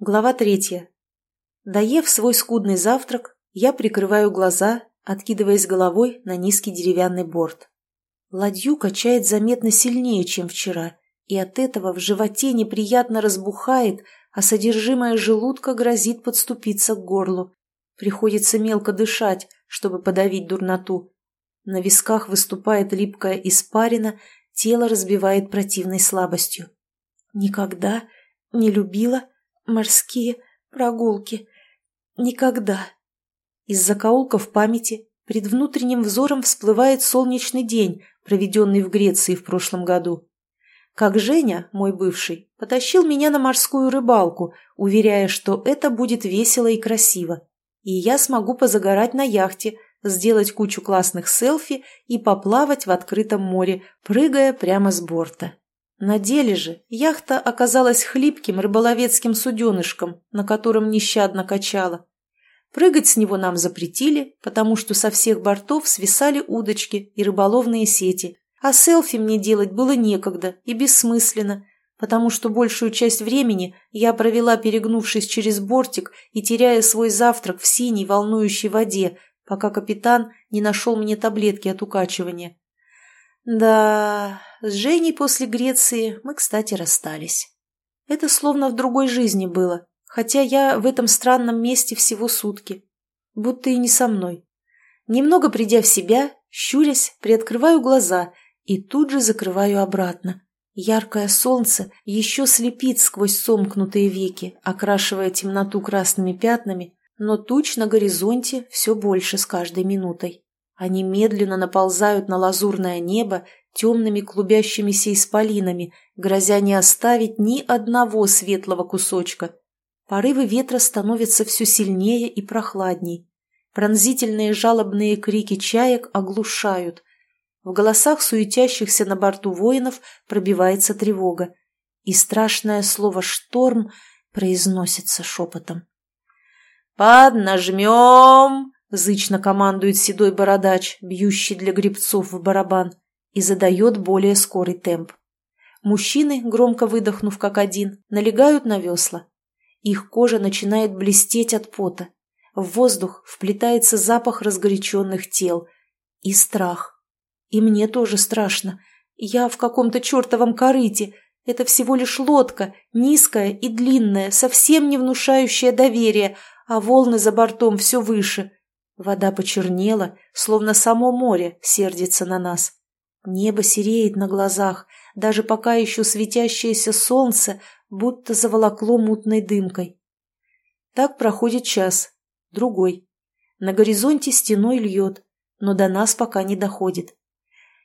Глава третья. Доев свой скудный завтрак, я прикрываю глаза, откидываясь головой на низкий деревянный борт. Ладью качает заметно сильнее, чем вчера, и от этого в животе неприятно разбухает, а содержимое желудка грозит подступиться к горлу. Приходится мелко дышать, чтобы подавить дурноту. На висках выступает липкая испарина, тело разбивает противной слабостью. Никогда не любила морские прогулки. Никогда. Из закоулков памяти пред внутренним взором всплывает солнечный день, проведенный в Греции в прошлом году. Как Женя, мой бывший, потащил меня на морскую рыбалку, уверяя, что это будет весело и красиво. И я смогу позагорать на яхте, сделать кучу классных селфи и поплавать в открытом море, прыгая прямо с борта. На деле же яхта оказалась хлипким рыболовецким суденышком, на котором нещадно качала. Прыгать с него нам запретили, потому что со всех бортов свисали удочки и рыболовные сети, а селфи мне делать было некогда и бессмысленно, потому что большую часть времени я провела, перегнувшись через бортик и теряя свой завтрак в синей волнующей воде, пока капитан не нашел мне таблетки от укачивания. Да, с Женей после Греции мы, кстати, расстались. Это словно в другой жизни было, хотя я в этом странном месте всего сутки. Будто и не со мной. Немного придя в себя, щурясь, приоткрываю глаза и тут же закрываю обратно. Яркое солнце еще слепит сквозь сомкнутые веки, окрашивая темноту красными пятнами, но туч на горизонте все больше с каждой минутой. Они медленно наползают на лазурное небо темными клубящимися исполинами, грозя не оставить ни одного светлого кусочка. Порывы ветра становятся все сильнее и прохладней. Пронзительные жалобные крики чаек оглушают. В голосах суетящихся на борту воинов пробивается тревога. И страшное слово «шторм» произносится шепотом. «Поднажмем!» — зычно командует седой бородач, бьющий для грибцов в барабан, и задает более скорый темп. Мужчины, громко выдохнув как один, налегают на весла. Их кожа начинает блестеть от пота. В воздух вплетается запах разгоряченных тел. И страх. И мне тоже страшно. Я в каком-то чертовом корыте. Это всего лишь лодка, низкая и длинная, совсем не внушающая доверия, а волны за бортом все выше — Вода почернела, словно само море сердится на нас. Небо сереет на глазах, даже пока еще светящееся солнце будто заволокло мутной дымкой. Так проходит час, другой. На горизонте стеной льет, но до нас пока не доходит.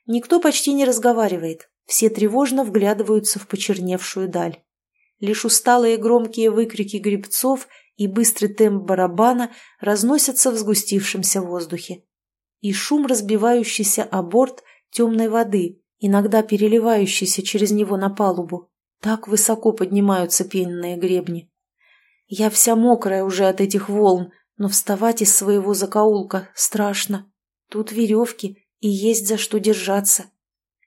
Никто почти не разговаривает, все тревожно вглядываются в почерневшую даль. Лишь усталые громкие выкрики грибцов и быстрый темп барабана разносятся в сгустившемся воздухе. И шум разбивающийся о борт темной воды, иногда переливающийся через него на палубу. Так высоко поднимаются пенные гребни. Я вся мокрая уже от этих волн, но вставать из своего закоулка страшно. Тут веревки, и есть за что держаться.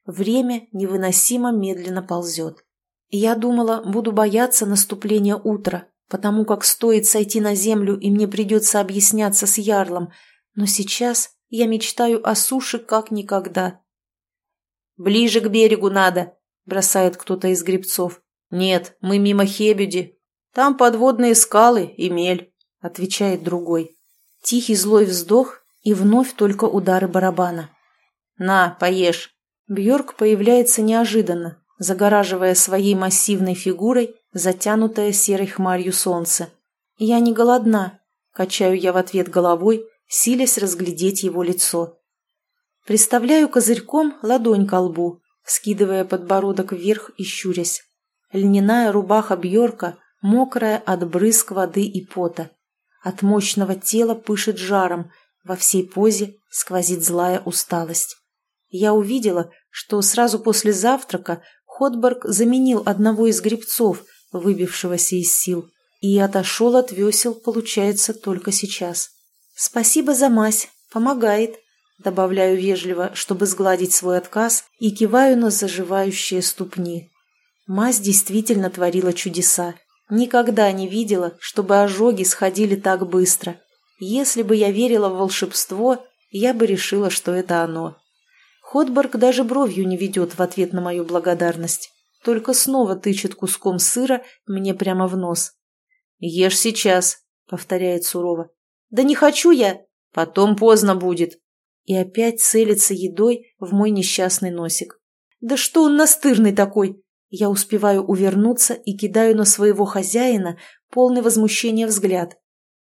Время невыносимо медленно ползет. Я думала, буду бояться наступления утра, потому как стоит сойти на землю, и мне придется объясняться с Ярлом, но сейчас я мечтаю о суше как никогда. «Ближе к берегу надо», — бросает кто-то из грибцов. «Нет, мы мимо Хебюди. Там подводные скалы и мель», — отвечает другой. Тихий злой вздох и вновь только удары барабана. «На, поешь». Бьорк появляется неожиданно, загораживая своей массивной фигурой затянутое серой хмарью солнце. «Я не голодна», — качаю я в ответ головой, силясь разглядеть его лицо. Приставляю козырьком ладонь ко лбу, скидывая подбородок вверх и щурясь. Льняная рубаха Бьорка, мокрая от брызг воды и пота. От мощного тела пышет жаром, во всей позе сквозит злая усталость. Я увидела, что сразу после завтрака Ходберг заменил одного из грибцов, выбившегося из сил, и отошел от весел, получается, только сейчас. «Спасибо за мазь, помогает», — добавляю вежливо, чтобы сгладить свой отказ, и киваю на заживающие ступни. Мазь действительно творила чудеса. Никогда не видела, чтобы ожоги сходили так быстро. Если бы я верила в волшебство, я бы решила, что это оно. Ходборг даже бровью не ведет в ответ на мою благодарность. Только снова тычет куском сыра мне прямо в нос. «Ешь сейчас», — повторяет сурово. «Да не хочу я!» «Потом поздно будет!» И опять целится едой в мой несчастный носик. «Да что он настырный такой!» Я успеваю увернуться и кидаю на своего хозяина полный возмущения взгляд.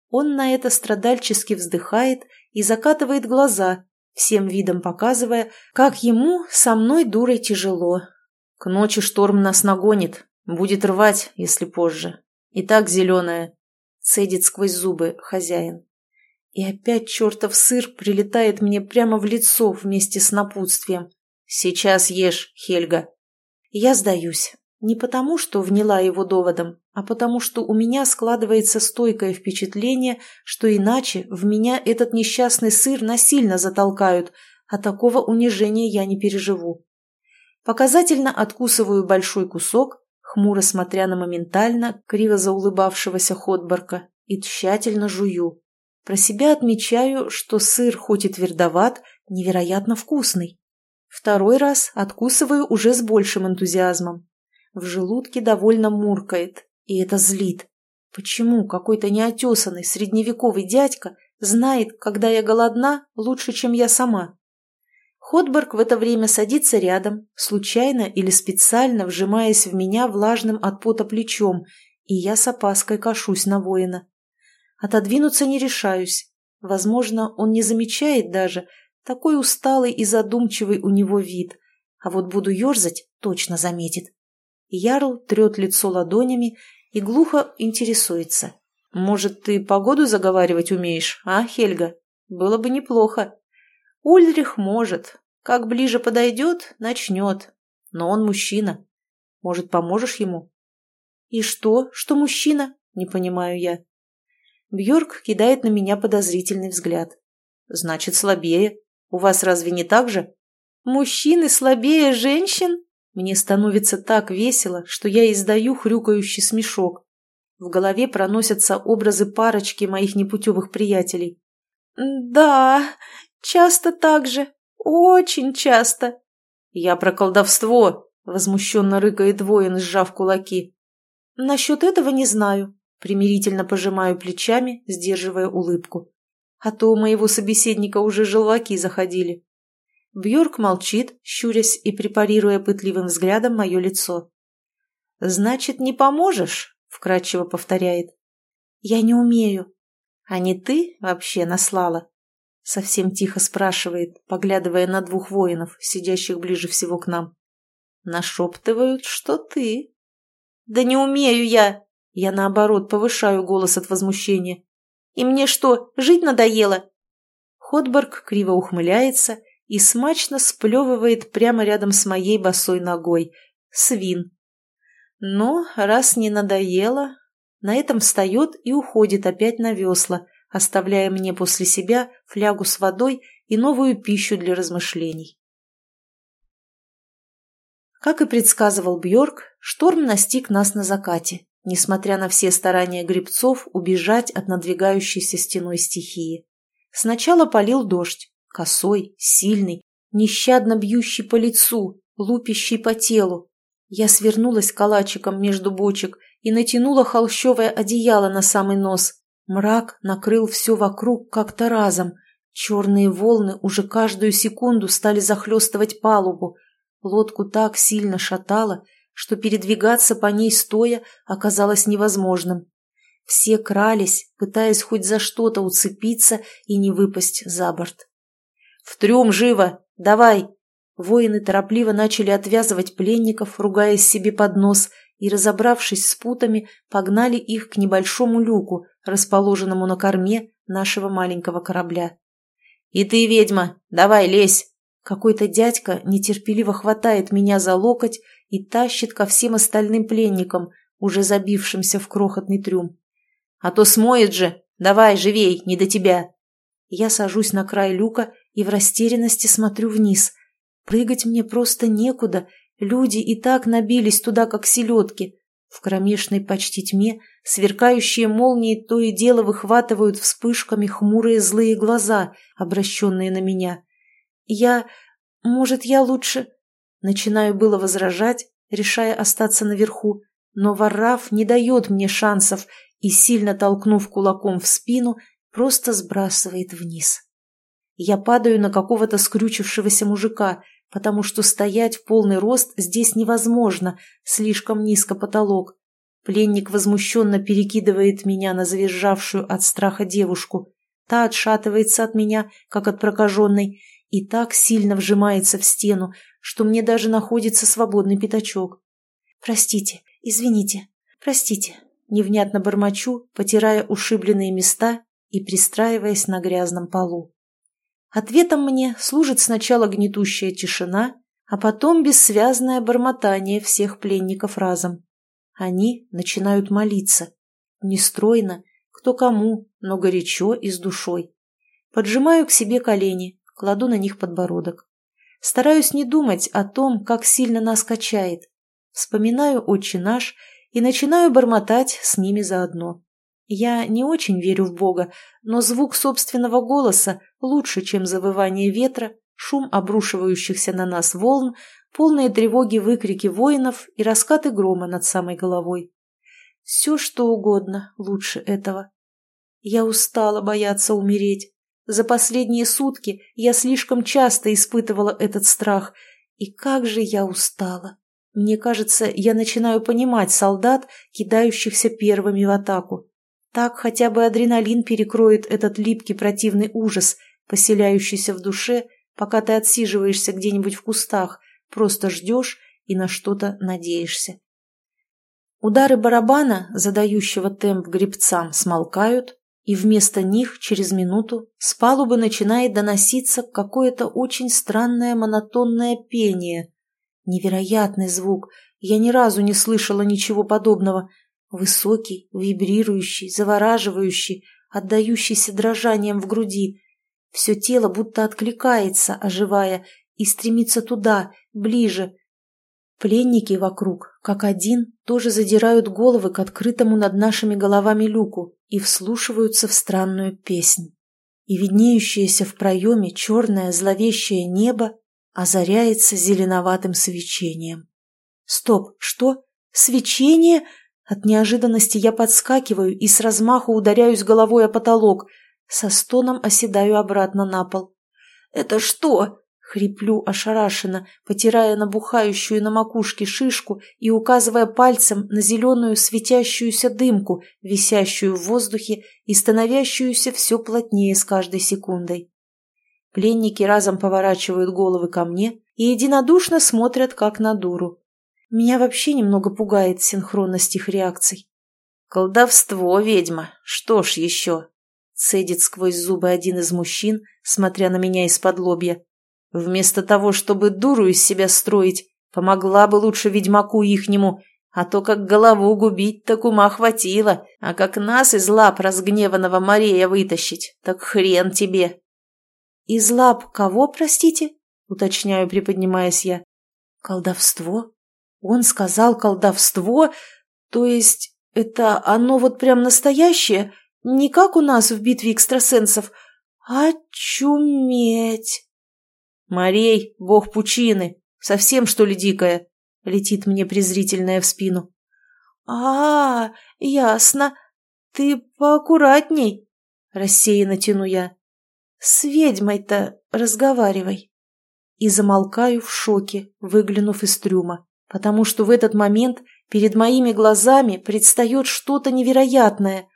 Он на это страдальчески вздыхает и закатывает глаза, всем видом показывая, как ему со мной дурой тяжело. К ночи шторм нас нагонит, будет рвать, если позже. И так зеленая, цедит сквозь зубы хозяин. И опять чертов сыр прилетает мне прямо в лицо вместе с напутствием. «Сейчас ешь, Хельга». Я сдаюсь. Не потому, что вняла его доводом, а потому, что у меня складывается стойкое впечатление, что иначе в меня этот несчастный сыр насильно затолкают, а такого унижения я не переживу. Показательно откусываю большой кусок, хмуро смотря на моментально криво заулыбавшегося Ходборка, и тщательно жую. Про себя отмечаю, что сыр хоть и твердоват, невероятно вкусный. Второй раз откусываю уже с большим энтузиазмом. В желудке довольно муркает, и это злит. Почему какой-то неотесанный средневековый дядька знает, когда я голодна, лучше, чем я сама? Ходберг в это время садится рядом, случайно или специально вжимаясь в меня влажным от пота плечом, и я с опаской кашусь на воина. Отодвинуться не решаюсь. Возможно, он не замечает даже, такой усталый и задумчивый у него вид. А вот буду ерзать, точно заметит. Ярл трет лицо ладонями и глухо интересуется. «Может, ты погоду заговаривать умеешь, а, Хельга? Было бы неплохо». Ульрих может. Как ближе подойдет, начнет. Но он мужчина. Может, поможешь ему? И что, что мужчина? Не понимаю я. Бьорк кидает на меня подозрительный взгляд. Значит, слабее. У вас разве не так же? Мужчины слабее женщин? Мне становится так весело, что я издаю хрюкающий смешок. В голове проносятся образы парочки моих непутевых приятелей. «Да, часто так же. Очень часто». «Я про колдовство», — возмущенно рыкает воин, сжав кулаки. «Насчет этого не знаю», — примирительно пожимаю плечами, сдерживая улыбку. А то у моего собеседника уже желваки заходили. Бьорк молчит, щурясь и препарируя пытливым взглядом мое лицо. «Значит, не поможешь?» — вкратчиво повторяет. «Я не умею». «А не ты вообще наслала?» Совсем тихо спрашивает, поглядывая на двух воинов, сидящих ближе всего к нам. Нашептывают, что ты. «Да не умею я!» Я, наоборот, повышаю голос от возмущения. «И мне что, жить надоело?» Ходборг криво ухмыляется и смачно сплевывает прямо рядом с моей босой ногой. Свин. Но, раз не надоело, на этом встает и уходит опять на весла, оставляя мне после себя флягу с водой и новую пищу для размышлений. Как и предсказывал Бьорк, шторм настиг нас на закате, несмотря на все старания грибцов убежать от надвигающейся стеной стихии. Сначала полил дождь, Косой, сильный, нещадно бьющий по лицу, лупящий по телу. Я свернулась калачиком между бочек и натянула холщовое одеяло на самый нос. Мрак накрыл все вокруг как-то разом. Черные волны уже каждую секунду стали захлестывать палубу. Лодку так сильно шатало, что передвигаться по ней стоя оказалось невозможным. Все крались, пытаясь хоть за что-то уцепиться и не выпасть за борт. «В трюм живо! Давай!» Воины торопливо начали отвязывать пленников, ругаясь себе под нос, и, разобравшись с путами, погнали их к небольшому люку, расположенному на корме нашего маленького корабля. «И ты, ведьма, давай лезь!» Какой-то дядька нетерпеливо хватает меня за локоть и тащит ко всем остальным пленникам, уже забившимся в крохотный трюм. «А то смоет же! Давай, живей, не до тебя!» Я сажусь на край люка и в растерянности смотрю вниз. Прыгать мне просто некуда, люди и так набились туда, как селедки. В кромешной почти тьме сверкающие молнии то и дело выхватывают вспышками хмурые злые глаза, обращенные на меня. Я... Может, я лучше... Начинаю было возражать, решая остаться наверху, но Варраф не дает мне шансов и, сильно толкнув кулаком в спину, просто сбрасывает вниз. Я падаю на какого-то скрючившегося мужика, потому что стоять в полный рост здесь невозможно, слишком низко потолок. Пленник возмущенно перекидывает меня на завизжавшую от страха девушку. Та отшатывается от меня, как от прокаженной, и так сильно вжимается в стену, что мне даже находится свободный пятачок. «Простите, извините, простите», — невнятно бормочу, потирая ушибленные места и пристраиваясь на грязном полу. Ответом мне служит сначала гнетущая тишина, а потом бессвязное бормотание всех пленников разом. Они начинают молиться. Нестройно, кто кому, но горячо и с душой. Поджимаю к себе колени, кладу на них подбородок. Стараюсь не думать о том, как сильно нас качает. Вспоминаю «Отче наш» и начинаю бормотать с ними заодно. Я не очень верю в Бога, но звук собственного голоса лучше, чем завывание ветра, шум обрушивающихся на нас волн, полные тревоги выкрики воинов и раскаты грома над самой головой. Все, что угодно, лучше этого. Я устала бояться умереть. За последние сутки я слишком часто испытывала этот страх. И как же я устала. Мне кажется, я начинаю понимать солдат, кидающихся первыми в атаку. Так хотя бы адреналин перекроет этот липкий противный ужас, поселяющийся в душе, пока ты отсиживаешься где-нибудь в кустах, просто ждешь и на что-то надеешься. Удары барабана, задающего темп гребцам, смолкают, и вместо них через минуту с палубы начинает доноситься какое-то очень странное монотонное пение. Невероятный звук, я ни разу не слышала ничего подобного – Высокий, вибрирующий, завораживающий, отдающийся дрожанием в груди. Все тело будто откликается, оживая, и стремится туда, ближе. Пленники вокруг, как один, тоже задирают головы к открытому над нашими головами люку и вслушиваются в странную песнь. И виднеющееся в проеме черное зловещее небо озаряется зеленоватым свечением. Стоп, что? Свечение? От неожиданности я подскакиваю и с размаху ударяюсь головой о потолок. Со стоном оседаю обратно на пол. «Это что?» — хриплю ошарашенно, потирая набухающую на макушке шишку и указывая пальцем на зеленую светящуюся дымку, висящую в воздухе и становящуюся все плотнее с каждой секундой. Пленники разом поворачивают головы ко мне и единодушно смотрят, как на дуру. Меня вообще немного пугает синхронность их реакций. «Колдовство, ведьма! Что ж еще?» Цедит сквозь зубы один из мужчин, смотря на меня из-под лобья. «Вместо того, чтобы дуру из себя строить, помогла бы лучше ведьмаку ихнему, а то как голову губить, так ума хватило, а как нас из лап разгневанного Марея вытащить, так хрен тебе!» «Из лап кого, простите?» — уточняю, приподнимаясь я. «Колдовство?» Он сказал колдовство, то есть это оно вот прям настоящее, не как у нас в битве экстрасенсов, а чуметь. Марей, бог пучины, совсем что ли дикая? Летит мне презрительная в спину. А, ясно. Ты поаккуратней, рассеянно тяну я. С ведьмой-то разговаривай. И замолкаю в шоке, выглянув из трюма потому что в этот момент перед моими глазами предстает что-то невероятное.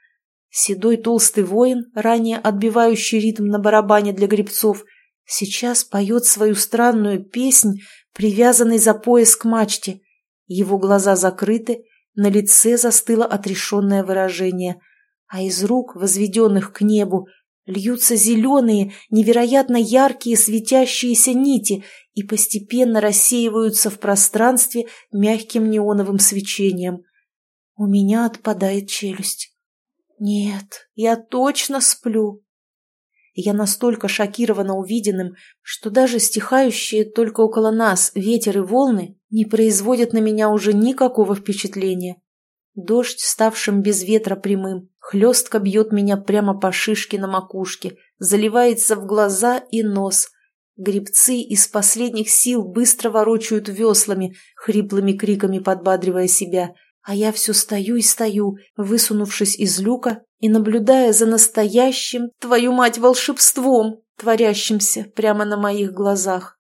Седой толстый воин, ранее отбивающий ритм на барабане для гребцов, сейчас поет свою странную песнь, привязанный за пояс к мачте. Его глаза закрыты, на лице застыло отрешенное выражение, а из рук, возведенных к небу, льются зеленые, невероятно яркие светящиеся нити и постепенно рассеиваются в пространстве мягким неоновым свечением. У меня отпадает челюсть. Нет, я точно сплю. Я настолько шокирована увиденным, что даже стихающие только около нас ветер и волны не производят на меня уже никакого впечатления. Дождь, ставшим без ветра прямым, хлестко бьет меня прямо по шишке на макушке, заливается в глаза и нос. Грибцы из последних сил быстро ворочают веслами, хриплыми криками подбадривая себя, а я все стою и стою, высунувшись из люка и наблюдая за настоящим, твою мать, волшебством, творящимся прямо на моих глазах.